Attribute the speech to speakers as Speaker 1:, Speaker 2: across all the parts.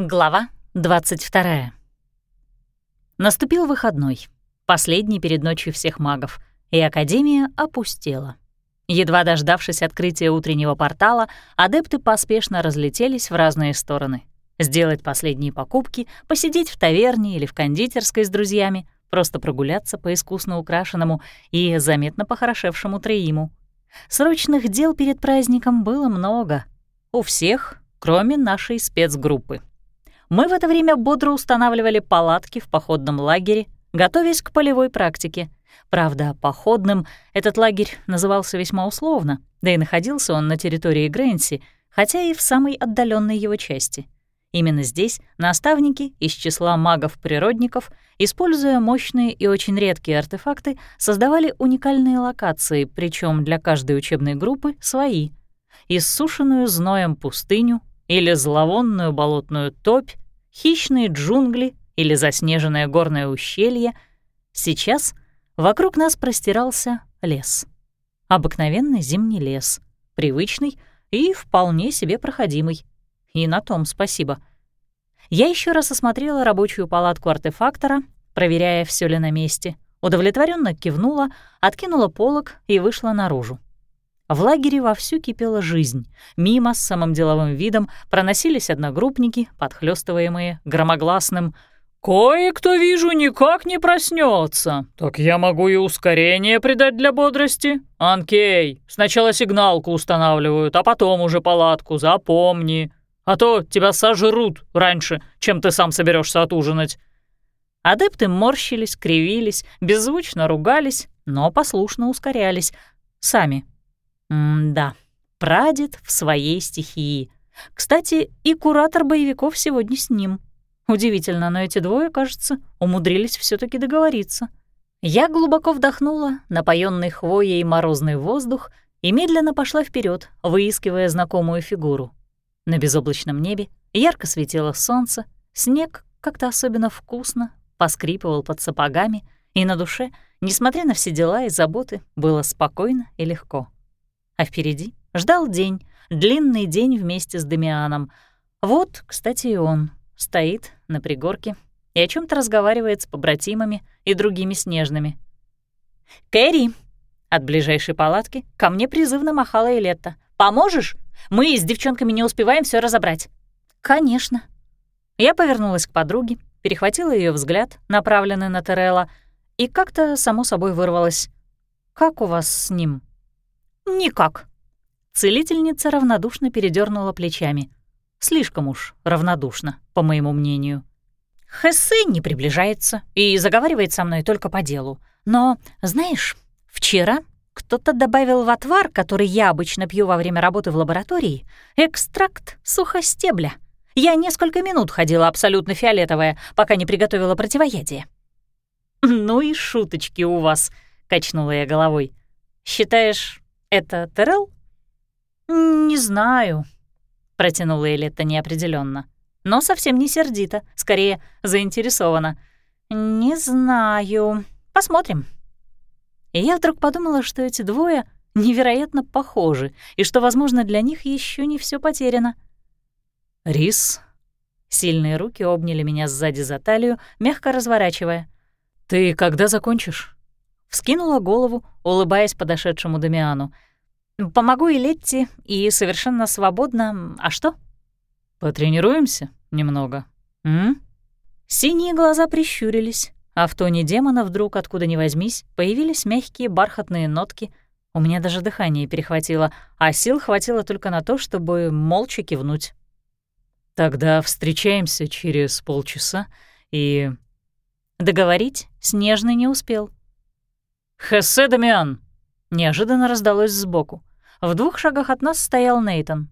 Speaker 1: Глава 22. Наступил выходной, последний перед ночью всех магов, и Академия опустела. Едва дождавшись открытия утреннего портала, адепты поспешно разлетелись в разные стороны. Сделать последние покупки, посидеть в таверне или в кондитерской с друзьями, просто прогуляться по искусно украшенному и заметно похорошевшему Троиму. Срочных дел перед праздником было много. У всех, кроме нашей спецгруппы. Мы в это время бодро устанавливали палатки в походном лагере, готовясь к полевой практике. Правда, походным этот лагерь назывался весьма условно, да и находился он на территории Грэнси, хотя и в самой отдаленной его части. Именно здесь наставники из числа магов-природников, используя мощные и очень редкие артефакты, создавали уникальные локации, причем для каждой учебной группы свои. Иссушенную зноем пустыню или зловонную болотную топь, хищные джунгли или заснеженное горное ущелье, сейчас вокруг нас простирался лес. Обыкновенный зимний лес, привычный и вполне себе проходимый. И на том спасибо. Я еще раз осмотрела рабочую палатку артефактора, проверяя, все ли на месте, удовлетворенно кивнула, откинула полог и вышла наружу. В лагере вовсю кипела жизнь. Мимо с самым деловым видом проносились одногруппники, подхлёстываемые громогласным «Кое-кто, вижу, никак не проснется. Так я могу и ускорение придать для бодрости. Анкей, сначала сигналку устанавливают, а потом уже палатку, запомни. А то тебя сожрут раньше, чем ты сам соберешься отужинать». Адепты морщились, кривились, беззвучно ругались, но послушно ускорялись. Сами М-да, прадед в своей стихии. Кстати, и куратор боевиков сегодня с ним. Удивительно, но эти двое, кажется, умудрились все таки договориться. Я глубоко вдохнула напоенный хвоей морозный воздух и медленно пошла вперед, выискивая знакомую фигуру. На безоблачном небе ярко светило солнце, снег как-то особенно вкусно поскрипывал под сапогами, и на душе, несмотря на все дела и заботы, было спокойно и легко. А впереди ждал день, длинный день вместе с Дамианом. Вот, кстати, и он стоит на пригорке и о чем то разговаривает с побратимами и другими снежными. «Кэрри!» От ближайшей палатки ко мне призывно махала Элетта. «Поможешь? Мы с девчонками не успеваем все разобрать». «Конечно». Я повернулась к подруге, перехватила ее взгляд, направленный на Терелла, и как-то само собой вырвалась. «Как у вас с ним?» «Никак». Целительница равнодушно передернула плечами. Слишком уж равнодушно, по моему мнению. Хессе не приближается и заговаривает со мной только по делу. Но, знаешь, вчера кто-то добавил в отвар, который я обычно пью во время работы в лаборатории, экстракт сухостебля. Я несколько минут ходила абсолютно фиолетовая, пока не приготовила противоядие. «Ну и шуточки у вас», — качнула я головой. «Считаешь, «Это Террell?» «Не знаю», — протянула Элетта неопределенно, но совсем не сердито, скорее заинтересована. «Не знаю. Посмотрим». И я вдруг подумала, что эти двое невероятно похожи, и что, возможно, для них еще не все потеряно. «Рис...» Сильные руки обняли меня сзади за талию, мягко разворачивая. «Ты когда закончишь?» Вскинула голову, улыбаясь подошедшему Дамиану. «Помогу и Летти, и совершенно свободно. А что?» «Потренируемся немного, м?» Синие глаза прищурились, а в тоне демона вдруг, откуда ни возьмись, появились мягкие бархатные нотки. У меня даже дыхание перехватило, а сил хватило только на то, чтобы молча кивнуть. «Тогда встречаемся через полчаса и...» Договорить Снежный не успел. «Хессе Дамиан!» Неожиданно раздалось сбоку. В двух шагах от нас стоял Нейтон.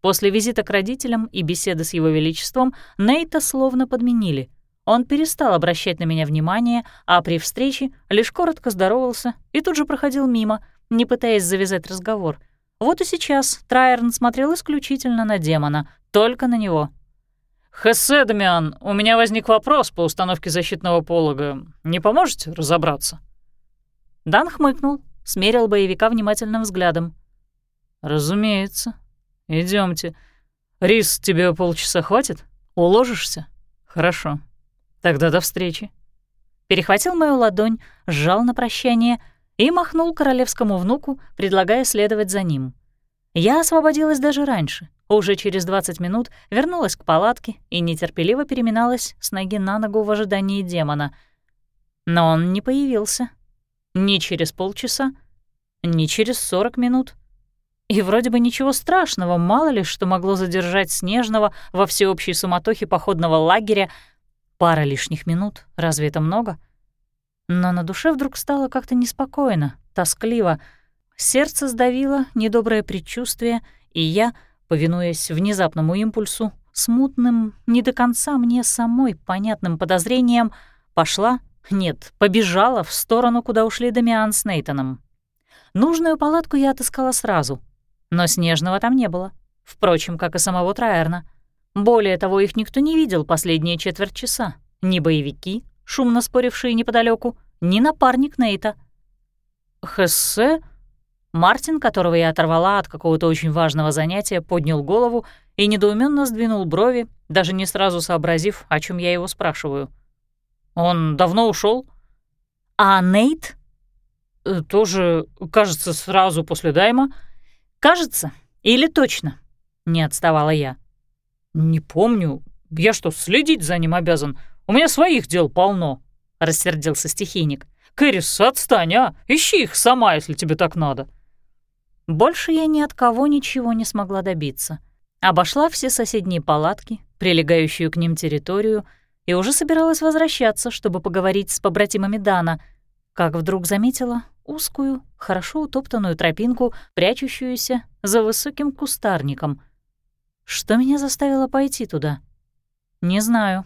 Speaker 1: После визита к родителям и беседы с его величеством Нейта словно подменили. Он перестал обращать на меня внимание, а при встрече лишь коротко здоровался и тут же проходил мимо, не пытаясь завязать разговор. Вот и сейчас Трайерн смотрел исключительно на демона, только на него. «Хессе, Дамиан, у меня возник вопрос по установке защитного полога. Не поможете разобраться?» Дан хмыкнул, смерил боевика внимательным взглядом. «Разумеется. Идемте. Рис, тебе полчаса хватит? Уложишься? Хорошо. Тогда до встречи. Перехватил мою ладонь, сжал на прощание и махнул королевскому внуку, предлагая следовать за ним. Я освободилась даже раньше. Уже через 20 минут вернулась к палатке и нетерпеливо переминалась с ноги на ногу в ожидании демона. Но он не появился. Ни через полчаса, ни через 40 минут. И вроде бы ничего страшного, мало ли что могло задержать Снежного во всеобщей суматохе походного лагеря. Пара лишних минут, разве это много? Но на душе вдруг стало как-то неспокойно, тоскливо. Сердце сдавило недоброе предчувствие, и я, повинуясь внезапному импульсу, смутным, не до конца мне самой понятным подозрением, пошла, нет, побежала в сторону, куда ушли Дамиан с Нейтаном. Нужную палатку я отыскала сразу — но Снежного там не было. Впрочем, как и самого Траерна. Более того, их никто не видел последние четверть часа. Ни боевики, шумно спорившие неподалеку, ни напарник Нейта. Хессе? Мартин, которого я оторвала от какого-то очень важного занятия, поднял голову и недоуменно сдвинул брови, даже не сразу сообразив, о чем я его спрашиваю. «Он давно ушел? «А Нейт?» «Э, «Тоже, кажется, сразу после Дайма. «Кажется? Или точно?» — не отставала я. «Не помню. Я что, следить за ним обязан? У меня своих дел полно», — рассердился стихийник. «Кэрис, отстань, а! Ищи их сама, если тебе так надо». Больше я ни от кого ничего не смогла добиться. Обошла все соседние палатки, прилегающую к ним территорию, и уже собиралась возвращаться, чтобы поговорить с побратимами Дана, как вдруг заметила узкую, хорошо утоптанную тропинку, прячущуюся за высоким кустарником. Что меня заставило пойти туда? Не знаю.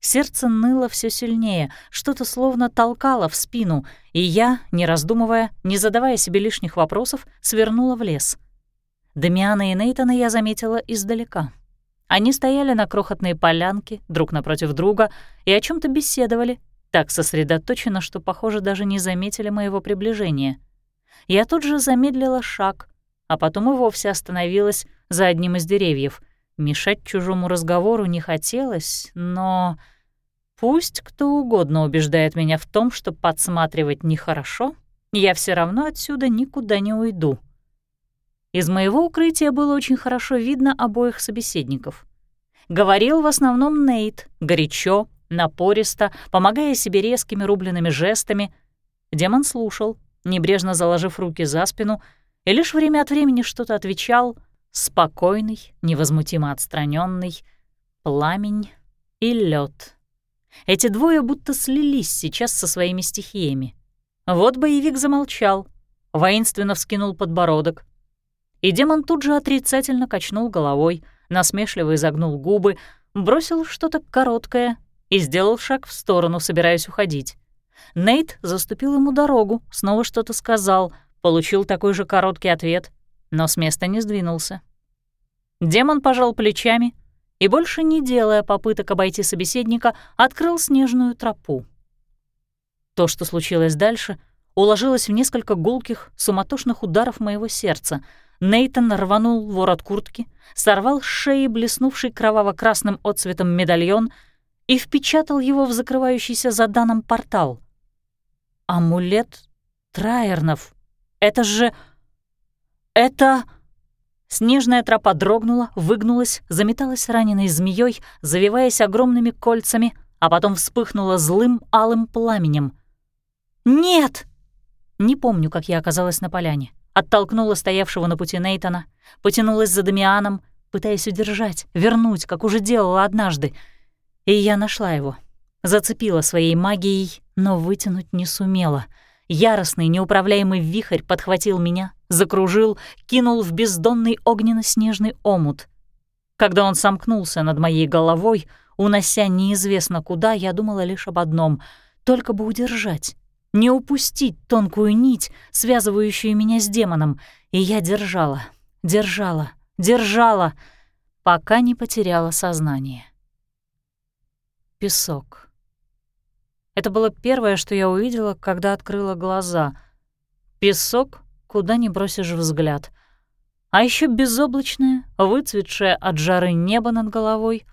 Speaker 1: Сердце ныло все сильнее, что-то словно толкало в спину, и я, не раздумывая, не задавая себе лишних вопросов, свернула в лес. Дамиана и Нейтана я заметила издалека. Они стояли на крохотной полянке друг напротив друга и о чем то беседовали, так сосредоточенно, что, похоже, даже не заметили моего приближения. Я тут же замедлила шаг, а потом и вовсе остановилась за одним из деревьев. Мешать чужому разговору не хотелось, но... Пусть кто угодно убеждает меня в том, что подсматривать нехорошо, я все равно отсюда никуда не уйду. Из моего укрытия было очень хорошо видно обоих собеседников. Говорил в основном Нейт, горячо, напористо, помогая себе резкими рубленными жестами. Демон слушал, небрежно заложив руки за спину, и лишь время от времени что-то отвечал, спокойный, невозмутимо отстраненный, пламень и лед. Эти двое будто слились сейчас со своими стихиями. Вот боевик замолчал, воинственно вскинул подбородок. И демон тут же отрицательно качнул головой, насмешливо изогнул губы, бросил что-то короткое и сделал шаг в сторону, собираясь уходить. Нейт заступил ему дорогу, снова что-то сказал, получил такой же короткий ответ, но с места не сдвинулся. Демон пожал плечами и, больше не делая попыток обойти собеседника, открыл снежную тропу. То, что случилось дальше, уложилось в несколько гулких, суматошных ударов моего сердца. Нейтан рванул ворот куртки, сорвал с шеи блеснувший кроваво-красным отцветом медальон — и впечатал его в закрывающийся за Даном портал. «Амулет Траернов. Это же... это...» Снежная тропа дрогнула, выгнулась, заметалась раненой змеей, завиваясь огромными кольцами, а потом вспыхнула злым алым пламенем. «Нет!» Не помню, как я оказалась на поляне. Оттолкнула стоявшего на пути Нейтона, потянулась за Дамианом, пытаясь удержать, вернуть, как уже делала однажды — и я нашла его. Зацепила своей магией, но вытянуть не сумела. Яростный, неуправляемый вихрь подхватил меня, закружил, кинул в бездонный огненно-снежный омут. Когда он сомкнулся над моей головой, унося неизвестно куда, я думала лишь об одном — только бы удержать, не упустить тонкую нить, связывающую меня с демоном. И я держала, держала, держала, пока не потеряла сознание песок. Это было первое, что я увидела, когда открыла глаза. Песок, куда не бросишь взгляд. А еще безоблачное, выцветшее от жары небо над головой,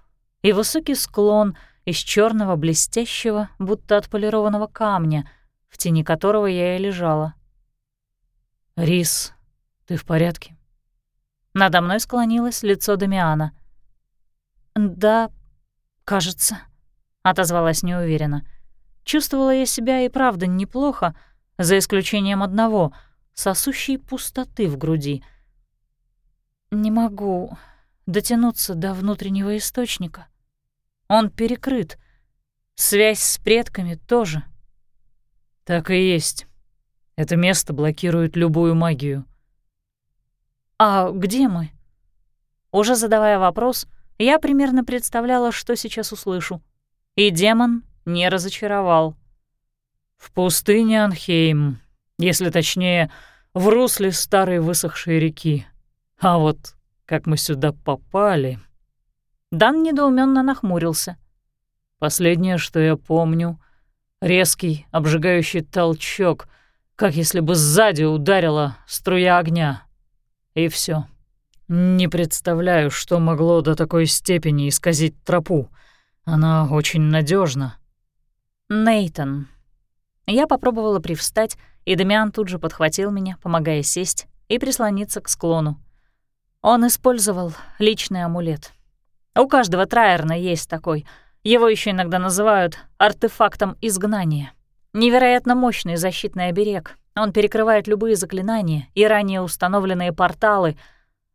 Speaker 1: и высокий склон из черного блестящего, будто отполированного камня, в тени которого я и лежала.
Speaker 2: «Рис, ты в порядке?»
Speaker 1: Надо мной склонилось лицо Дамиана. «Да, кажется», — отозвалась неуверенно. Чувствовала я себя и правда неплохо, за исключением одного — сосущей пустоты в груди. Не могу дотянуться до внутреннего источника. Он перекрыт. Связь с предками тоже.
Speaker 2: Так и есть. Это место блокирует любую магию.
Speaker 1: «А где мы?» Уже задавая вопрос, я примерно представляла, что сейчас услышу. И демон не разочаровал.
Speaker 2: «В пустыне Анхейм, если точнее, в русле старой высохшей реки. А вот как мы сюда попали...»
Speaker 1: Дан недоуменно нахмурился.
Speaker 2: «Последнее, что я помню, резкий, обжигающий толчок, как если бы сзади ударила струя огня. И все. Не представляю, что могло до такой степени исказить тропу. Она очень надежна.
Speaker 1: Нейтон. Я попробовала привстать, и Дамиан тут же подхватил меня, помогая сесть и прислониться к склону. Он использовал личный амулет. У каждого траерна есть такой. Его еще иногда называют артефактом изгнания. Невероятно мощный защитный оберег. Он перекрывает любые заклинания и ранее установленные порталы,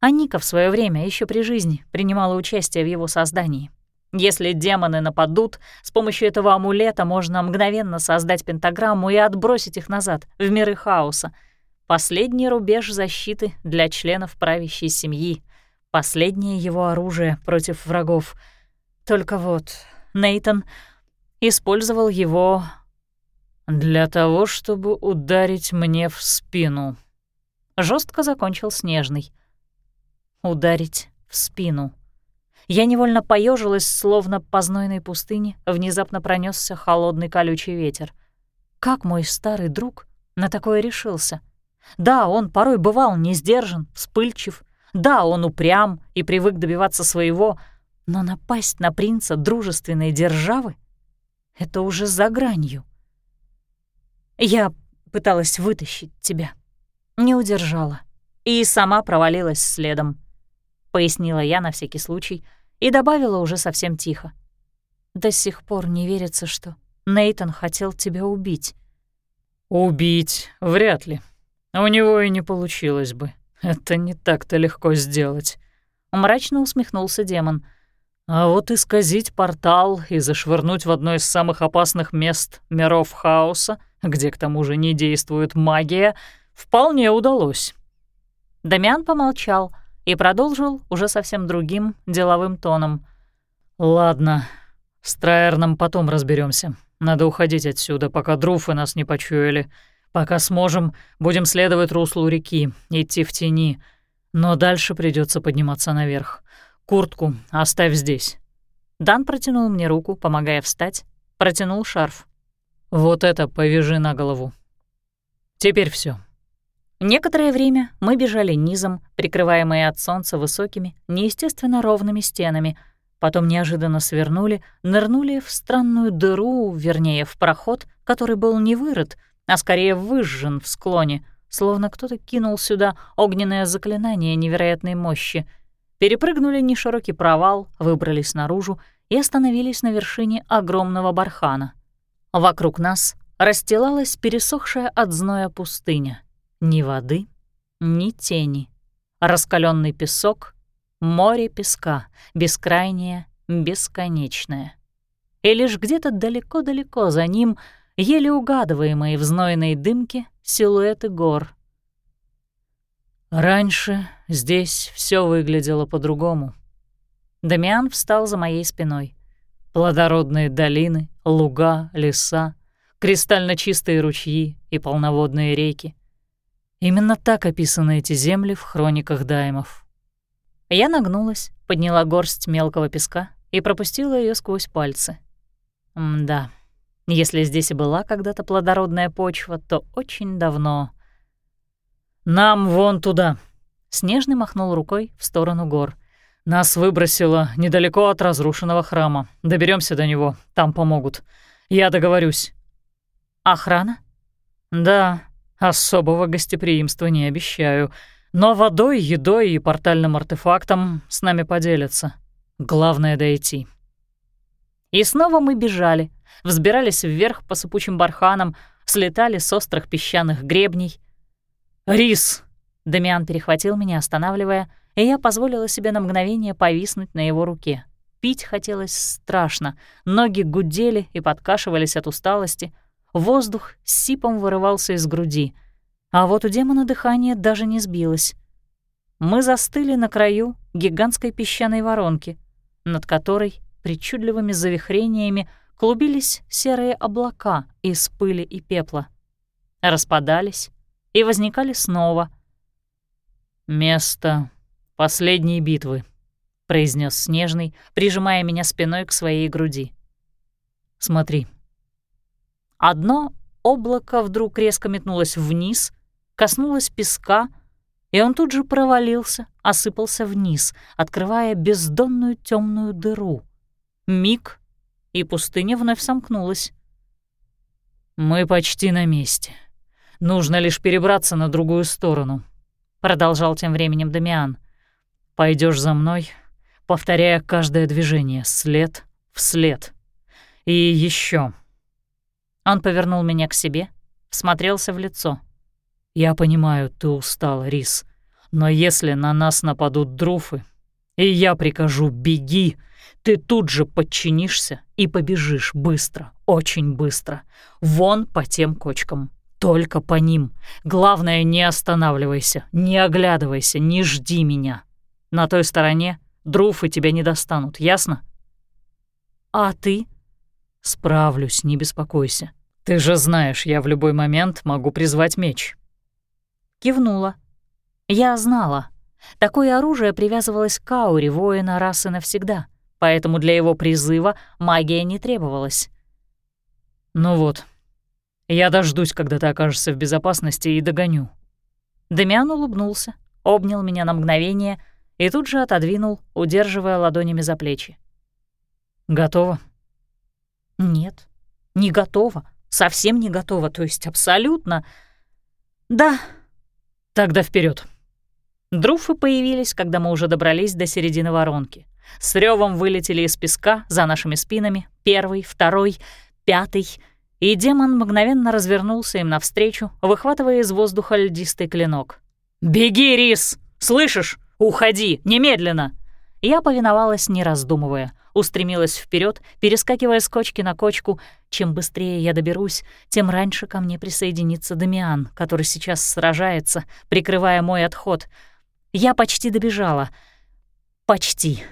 Speaker 1: а Ника в свое время, еще при жизни, принимала участие в его создании. Если демоны нападут, с помощью этого амулета можно мгновенно создать пентаграмму и отбросить их назад, в миры хаоса. Последний рубеж защиты для членов правящей семьи. Последнее его оружие против врагов. Только вот Нейтон использовал его для того, чтобы ударить мне в спину. Жестко закончил Снежный. Ударить в спину. Я невольно поежилась, словно по знойной пустыне внезапно пронесся холодный колючий ветер. Как мой старый друг на такое решился? Да, он порой бывал не сдержан, вспыльчив. Да, он упрям и привык добиваться своего, но напасть на принца дружественной державы — это уже за гранью. Я пыталась вытащить тебя, не удержала и сама провалилась следом пояснила я на всякий случай и добавила уже совсем тихо. До сих пор не верится, что Нейтон хотел тебя убить.
Speaker 2: Убить вряд ли. У него и не получилось бы. Это не так-то легко сделать.
Speaker 1: Мрачно усмехнулся демон.
Speaker 2: А вот исказить портал и зашвырнуть в одно из самых опасных мест миров хаоса, где к тому же не действует магия, вполне удалось.
Speaker 1: Дамиан помолчал — и продолжил уже совсем другим деловым тоном.
Speaker 2: «Ладно, с Траерном потом разберемся. Надо уходить отсюда, пока друфы нас не почуяли. Пока сможем, будем следовать руслу реки, идти в тени. Но дальше придется подниматься наверх. Куртку оставь здесь».
Speaker 1: Дан протянул мне руку, помогая встать, протянул шарф.
Speaker 2: «Вот это повяжи на голову. Теперь все.
Speaker 1: Некоторое время мы бежали низом, прикрываемые от солнца высокими, неестественно ровными стенами, потом неожиданно свернули, нырнули в странную дыру, вернее, в проход, который был не вырыт, а скорее выжжен в склоне, словно кто-то кинул сюда огненное заклинание невероятной мощи. Перепрыгнули неширокий провал, выбрались наружу и остановились на вершине огромного бархана. Вокруг нас расстилалась пересохшая от зноя пустыня. Ни воды, ни тени. Раскаленный песок, море песка, бескрайнее, бесконечное. И лишь где-то далеко-далеко за ним еле угадываемые в знойной дымке силуэты гор.
Speaker 2: Раньше здесь все выглядело по-другому.
Speaker 1: Дамиан встал за моей спиной.
Speaker 2: Плодородные долины, луга, леса, кристально чистые ручьи и полноводные реки. Именно так описаны эти земли в хрониках даймов.
Speaker 1: Я нагнулась, подняла горсть мелкого песка и пропустила ее сквозь пальцы. да, если здесь и была когда-то плодородная почва, то очень давно.
Speaker 2: «Нам вон туда!»
Speaker 1: Снежный махнул рукой в сторону гор.
Speaker 2: Нас выбросило недалеко от разрушенного храма. Доберемся до него, там помогут. Я договорюсь».
Speaker 1: «Охрана?»
Speaker 2: «Да, особого гостеприимства не обещаю. Но водой, едой и портальным артефактом с нами поделятся. Главное — дойти».
Speaker 1: И снова мы бежали, взбирались вверх по сыпучим барханам, слетали с острых песчаных гребней.
Speaker 2: «Рис!»
Speaker 1: — Дамиан перехватил меня, останавливая, и я позволила себе на мгновение повиснуть на его руке. Пить хотелось страшно, ноги гудели и подкашивались от усталости, воздух с сипом вырывался из груди, а вот у демона дыхание даже не сбилось. Мы застыли на краю гигантской песчаной воронки, над которой причудливыми завихрениями клубились серые облака из пыли и пепла. Распадались и возникали снова.
Speaker 2: «Место последней битвы», — произнес Снежный, прижимая меня спиной к своей груди. «Смотри».
Speaker 1: Одно облако вдруг резко метнулось вниз, коснулось песка, и он тут же провалился, осыпался вниз, открывая бездонную темную дыру — Миг, и пустыня вновь сомкнулась.
Speaker 2: «Мы почти на месте. Нужно лишь перебраться на другую сторону», — продолжал тем временем Дамиан. Пойдешь за мной, повторяя каждое движение, след в след. И еще.
Speaker 1: Он повернул меня к себе, всмотрелся в лицо.
Speaker 2: «Я понимаю, ты устал, Рис, но если на нас нападут друфы, и я прикажу «беги», ты тут же подчинишься и побежишь быстро, очень быстро. Вон по тем кочкам. Только по ним. Главное, не останавливайся, не оглядывайся, не жди меня. На той стороне друфы тебя не достанут, ясно?
Speaker 1: А ты?
Speaker 2: Справлюсь, не беспокойся. Ты же знаешь, я в любой момент могу призвать меч.
Speaker 1: Кивнула. Я знала. Такое оружие привязывалось к ауре воина раз и навсегда — поэтому для его призыва магия не требовалась.
Speaker 2: «Ну вот, я дождусь, когда ты окажешься в безопасности, и догоню».
Speaker 1: Дамиан улыбнулся, обнял меня на мгновение и тут же отодвинул, удерживая ладонями за плечи.
Speaker 2: «Готово?»
Speaker 1: «Нет, не готова, совсем не готова, то есть абсолютно...» «Да».
Speaker 2: «Тогда вперед.
Speaker 1: Друфы появились, когда мы уже добрались до середины воронки. С ревом вылетели из песка за нашими спинами первый, второй, пятый, и демон мгновенно развернулся им навстречу, выхватывая из воздуха льдистый клинок.
Speaker 2: «Беги, Рис! Слышишь? Уходи! Немедленно!»
Speaker 1: Я повиновалась, не раздумывая, устремилась вперед, перескакивая с кочки на кочку. Чем быстрее я доберусь, тем раньше ко мне присоединится Дамиан, который сейчас сражается, прикрывая мой отход. Я почти добежала. Почти.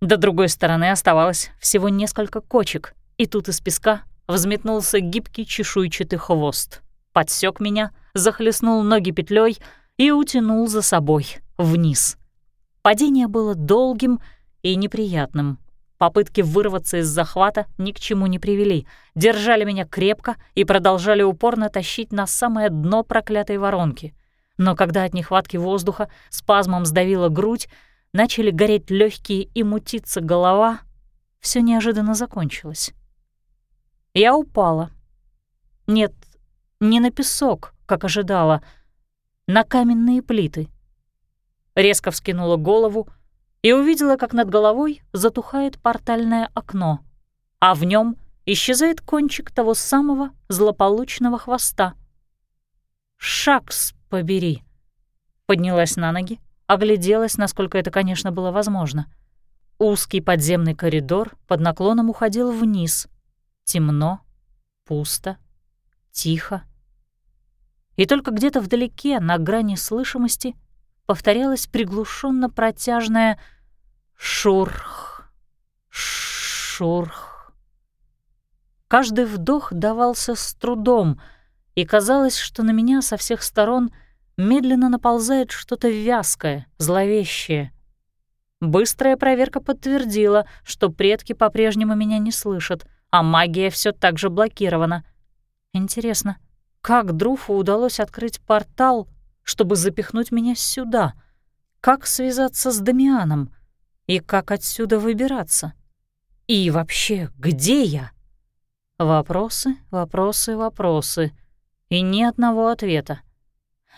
Speaker 1: До другой стороны оставалось всего несколько кочек, и тут из песка взметнулся гибкий чешуйчатый хвост. Подсек меня, захлестнул ноги петлей и утянул за собой вниз. Падение было долгим и неприятным. Попытки вырваться из захвата ни к чему не привели, держали меня крепко и продолжали упорно тащить на самое дно проклятой воронки. Но когда от нехватки воздуха спазмом сдавила грудь, начали гореть легкие и мутиться голова, все неожиданно закончилось. Я упала. Нет, не на песок, как ожидала, на каменные плиты. Резко вскинула голову и увидела, как над головой затухает портальное окно, а в нем исчезает кончик того самого злополучного хвоста. «Шакс побери!» Поднялась на ноги, Огляделась, насколько это, конечно, было возможно. Узкий подземный коридор под наклоном уходил вниз. Темно, пусто, тихо. И только где-то вдалеке, на грани слышимости, повторялось приглушенно протяжное «шурх, шурх». Каждый вдох давался с трудом, и казалось, что на меня со всех сторон — медленно наползает что-то вязкое, зловещее. Быстрая проверка подтвердила, что предки по-прежнему меня не слышат, а магия все так же блокирована. Интересно, как Друфу удалось открыть портал, чтобы запихнуть меня сюда? Как связаться с Дамианом? И как отсюда выбираться? И вообще, где я? Вопросы, вопросы, вопросы. И ни одного ответа.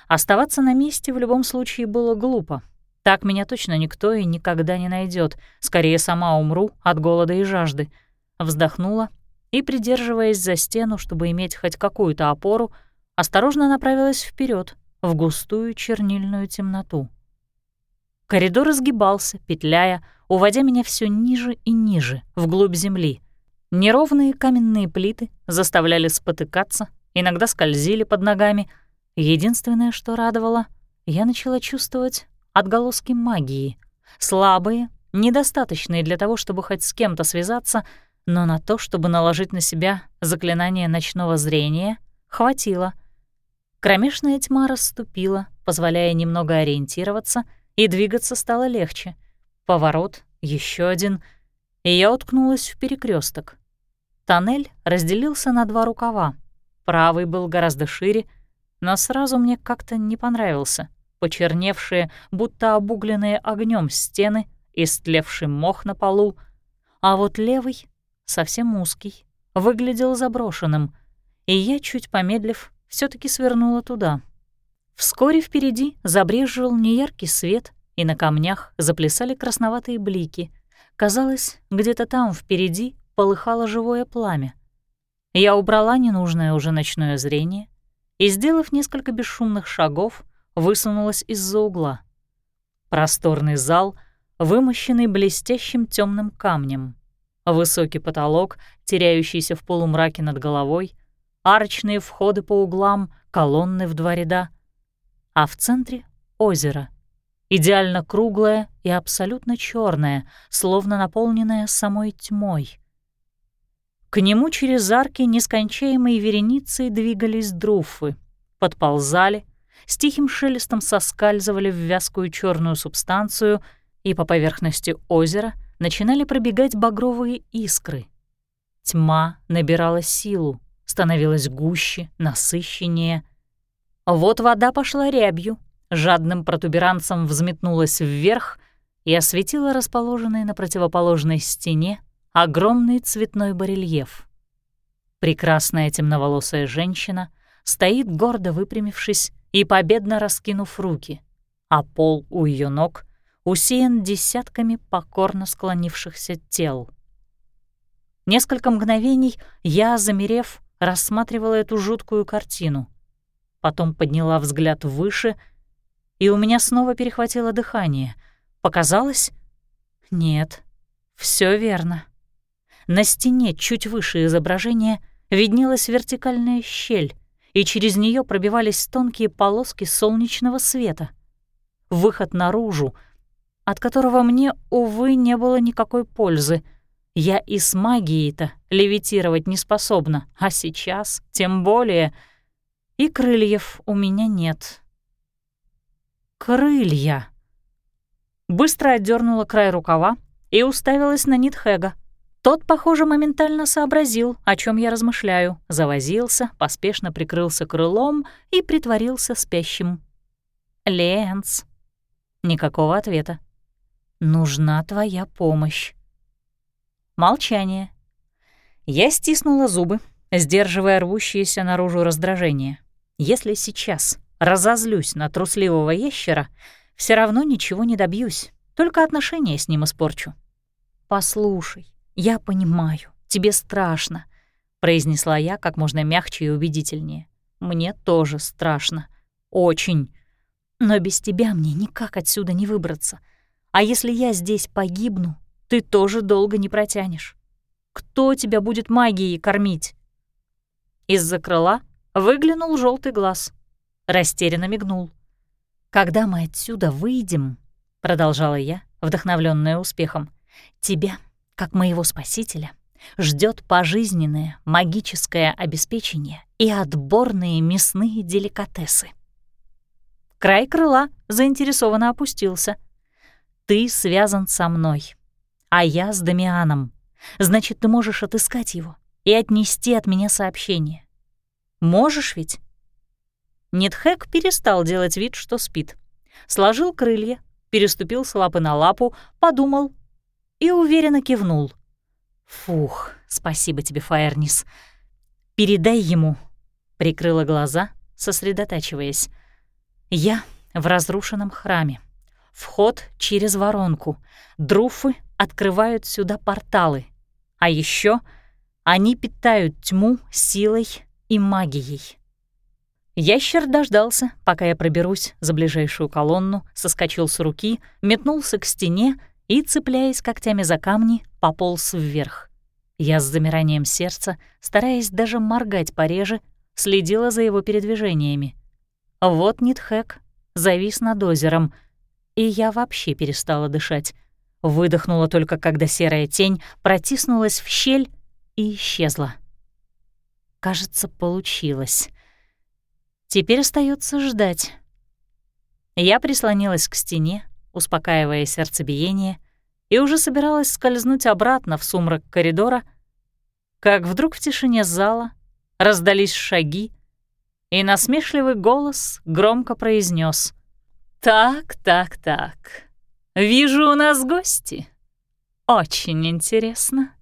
Speaker 1: Оставаться на месте в любом случае было глупо. Так меня точно никто и никогда не найдет. Скорее сама умру от голода и жажды. Вздохнула и, придерживаясь за стену, чтобы иметь хоть какую-то опору, осторожно направилась вперед в густую чернильную темноту. Коридор изгибался, петляя, уводя меня все ниже и ниже, вглубь земли. Неровные каменные плиты заставляли спотыкаться, иногда скользили под ногами. Единственное, что радовало, я начала чувствовать отголоски магии. Слабые, недостаточные для того, чтобы хоть с кем-то связаться, но на то, чтобы наложить на себя заклинание ночного зрения, хватило. Кромешная тьма расступила, позволяя немного ориентироваться, и двигаться стало легче — Поворот, еще один, и я уткнулась в перекресток. Тоннель разделился на два рукава. Правый был гораздо шире, но сразу мне как-то не понравился. Почерневшие, будто обугленные огнем стены, истлевший мох на полу, а вот левый, совсем узкий, выглядел заброшенным, и я, чуть помедлив, все таки свернула туда. Вскоре впереди забрежил неяркий свет, и на камнях заплясали красноватые блики. Казалось, где-то там впереди полыхало живое пламя. Я убрала ненужное уже ночное зрение и, сделав несколько бесшумных шагов, высунулась из-за угла. Просторный зал, вымощенный блестящим темным камнем. Высокий потолок, теряющийся в полумраке над головой, арочные входы по углам, колонны в два ряда. А в центре — озеро — идеально круглая и абсолютно черная, словно наполненная самой тьмой. К нему через арки нескончаемой вереницей двигались друфы, подползали, с тихим шелестом соскальзывали в вязкую черную субстанцию, и по поверхности озера начинали пробегать багровые искры. Тьма набирала силу, становилась гуще, насыщеннее. Вот вода пошла рябью, жадным протуберанцем взметнулась вверх и осветила расположенный на противоположной стене огромный цветной барельеф. Прекрасная темноволосая женщина стоит гордо выпрямившись и победно раскинув руки, а пол у ее ног усеян десятками покорно склонившихся тел. Несколько мгновений я, замерев, рассматривала эту жуткую картину. Потом подняла взгляд выше — и у меня снова перехватило дыхание. Показалось? Нет, все верно. На стене чуть выше изображения виднелась вертикальная щель, и через нее пробивались тонкие полоски солнечного света. Выход наружу, от которого мне, увы, не было никакой пользы. Я и с магией-то левитировать не способна, а сейчас тем более. И крыльев у меня нет. Крылья. Быстро отдернула край рукава и уставилась на Нитхэга. Тот, похоже, моментально сообразил, о чем я размышляю, завозился, поспешно прикрылся крылом и притворился спящим. «Ленц». Никакого ответа. «Нужна твоя помощь». Молчание. Я стиснула зубы, сдерживая рвущееся наружу раздражение. Если сейчас разозлюсь на трусливого ящера, все равно ничего не добьюсь, только отношения с ним испорчу. «Послушай, я понимаю, тебе страшно», — произнесла я как можно мягче и убедительнее. «Мне тоже страшно. Очень. Но без тебя мне никак отсюда не выбраться. А если я здесь погибну, ты тоже долго не протянешь. Кто тебя будет магией кормить?» Из-за крыла выглянул желтый глаз — растерянно мигнул. «Когда мы отсюда выйдем», — продолжала я, вдохновленная успехом, «тебя, как моего спасителя, ждет пожизненное магическое обеспечение и отборные мясные деликатесы». Край крыла заинтересованно опустился. «Ты связан со мной, а я с Дамианом. Значит, ты можешь отыскать его и отнести от меня сообщение. Можешь ведь?» Нитхэк перестал делать вид, что спит. Сложил крылья, переступил с лапы на лапу, подумал и уверенно кивнул. «Фух, спасибо тебе, Фаернис. Передай ему», — прикрыла глаза, сосредотачиваясь. «Я в разрушенном храме. Вход через воронку. Друфы открывают сюда порталы. А еще они питают тьму силой и магией. Ящер дождался, пока я проберусь за ближайшую колонну, соскочил с руки, метнулся к стене и, цепляясь когтями за камни, пополз вверх. Я с замиранием сердца, стараясь даже моргать пореже, следила за его передвижениями. Вот Нитхэк завис над озером, и я вообще перестала дышать. Выдохнула только, когда серая тень протиснулась в щель и исчезла. Кажется, получилось. Теперь остается ждать. Я прислонилась к стене, успокаивая сердцебиение, и уже собиралась скользнуть обратно в сумрак коридора, как вдруг в тишине зала раздались шаги, и насмешливый голос громко произнес: «Так, так, так, вижу у нас гости. Очень интересно».